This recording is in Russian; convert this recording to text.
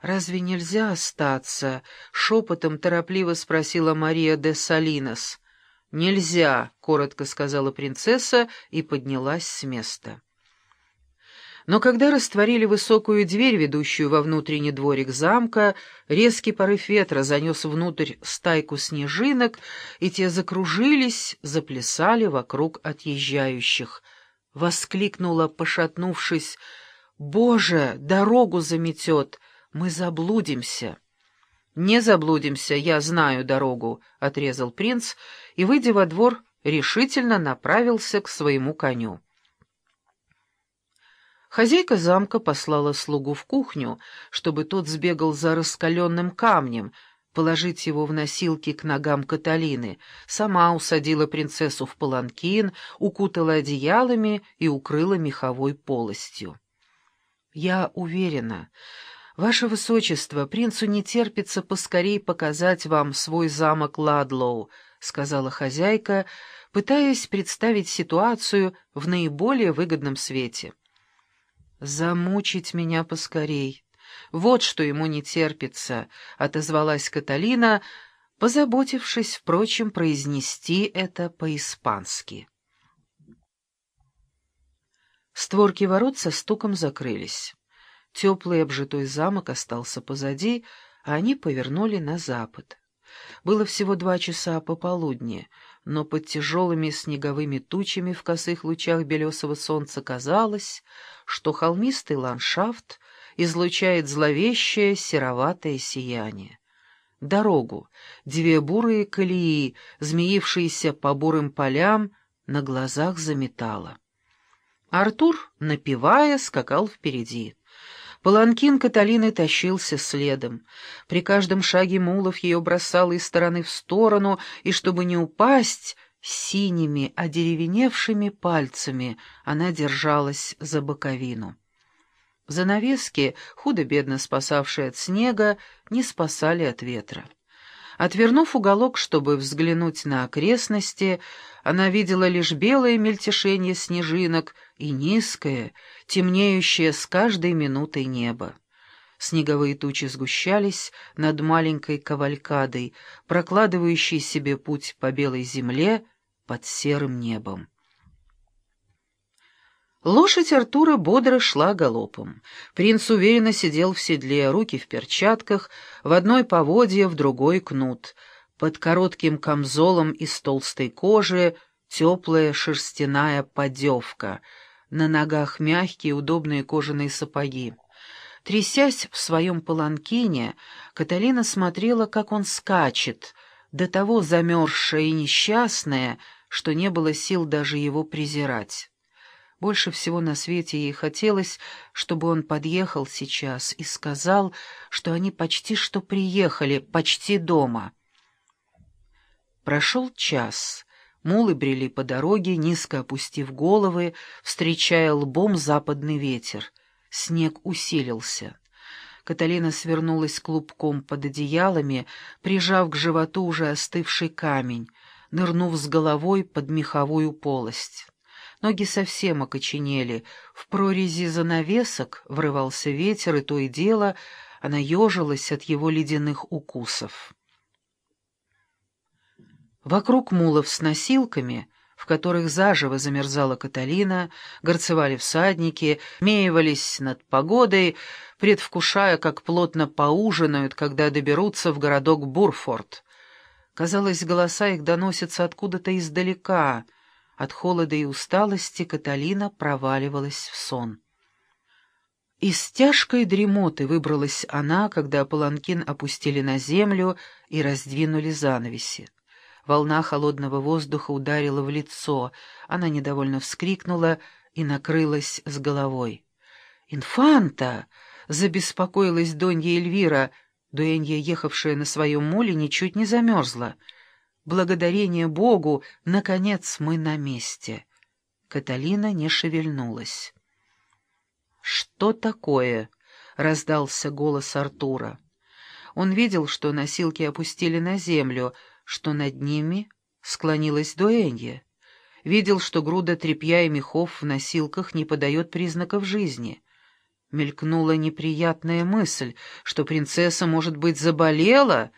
«Разве нельзя остаться?» — шепотом торопливо спросила Мария де Салинос. «Нельзя», — коротко сказала принцесса и поднялась с места. Но когда растворили высокую дверь, ведущую во внутренний дворик замка, резкий порыв ветра занес внутрь стайку снежинок, и те закружились, заплясали вокруг отъезжающих. Воскликнула, пошатнувшись, «Боже, дорогу заметет! Мы заблудимся!» «Не заблудимся, я знаю дорогу», — отрезал принц, и, выйдя во двор, решительно направился к своему коню. Хозяйка замка послала слугу в кухню, чтобы тот сбегал за раскаленным камнем, положить его в носилки к ногам Каталины, сама усадила принцессу в паланкин, укутала одеялами и укрыла меховой полостью. «Я уверена, ваше высочество, принцу не терпится поскорей показать вам свой замок Ладлоу», — сказала хозяйка, пытаясь представить ситуацию в наиболее выгодном свете. «Замучить меня поскорей. Вот что ему не терпится», — отозвалась Каталина, позаботившись, впрочем, произнести это по-испански. Створки ворот со стуком закрылись. Теплый обжитой замок остался позади, а они повернули на запад. Было всего два часа пополудни, но под тяжелыми снеговыми тучами в косых лучах белесого солнца казалось, что холмистый ландшафт излучает зловещее сероватое сияние. Дорогу, две бурые колеи, змеившиеся по бурым полям, на глазах заметало. Артур, напевая, скакал впереди. Паланкин Каталины тащился следом. При каждом шаге мулов ее бросало из стороны в сторону, и чтобы не упасть, синими, одеревеневшими пальцами она держалась за боковину. Занавески, худо-бедно спасавшие от снега, не спасали от ветра. Отвернув уголок, чтобы взглянуть на окрестности, она видела лишь белое мельтешение снежинок и низкое, темнеющее с каждой минутой небо. Снеговые тучи сгущались над маленькой кавалькадой, прокладывающей себе путь по белой земле под серым небом. Лошадь Артура бодро шла галопом. Принц уверенно сидел в седле, руки в перчатках, в одной поводье, в другой кнут. Под коротким камзолом из толстой кожи теплая шерстяная подевка, на ногах мягкие удобные кожаные сапоги. Трясясь в своем паланкине, Каталина смотрела, как он скачет, до того замерзшая и несчастная, что не было сил даже его презирать. Больше всего на свете ей хотелось, чтобы он подъехал сейчас и сказал, что они почти что приехали, почти дома. Прошел час. Мулы брели по дороге, низко опустив головы, встречая лбом западный ветер. Снег усилился. Каталина свернулась клубком под одеялами, прижав к животу уже остывший камень, нырнув с головой под меховую полость. Ноги совсем окоченели. В прорези занавесок врывался ветер, и то и дело она ежилась от его ледяных укусов. Вокруг мулов с носилками, в которых заживо замерзала Каталина, горцевали всадники, меивались над погодой, предвкушая, как плотно поужинают, когда доберутся в городок Бурфорд. Казалось, голоса их доносятся откуда-то издалека — от холода и усталости Каталина проваливалась в сон. Из тяжкой дремоты выбралась она, когда паланкин опустили на землю и раздвинули занавеси. Волна холодного воздуха ударила в лицо, она недовольно вскрикнула и накрылась с головой. «Инфанта!» — забеспокоилась Донья Эльвира, дуэнья, ехавшая на своем моле, ничуть не замерзла — Благодарение Богу, наконец мы на месте. Каталина не шевельнулась. «Что такое?» — раздался голос Артура. Он видел, что носилки опустили на землю, что над ними склонилась дуэнья. Видел, что груда тряпья и мехов в носилках не подает признаков жизни. Мелькнула неприятная мысль, что принцесса, может быть, заболела,